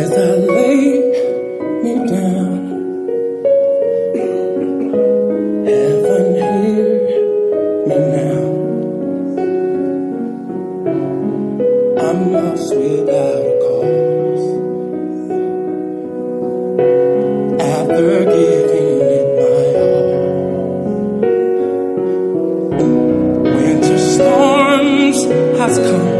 as I lay me down. Heaven, hear me now. I'm lost without a cause. After giving it my all, winter storms has come.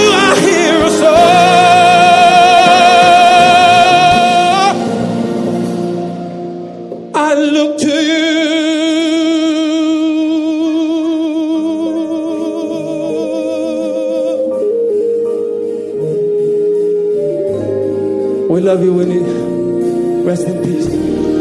I look to you. We love you, Winnie. Rest in peace.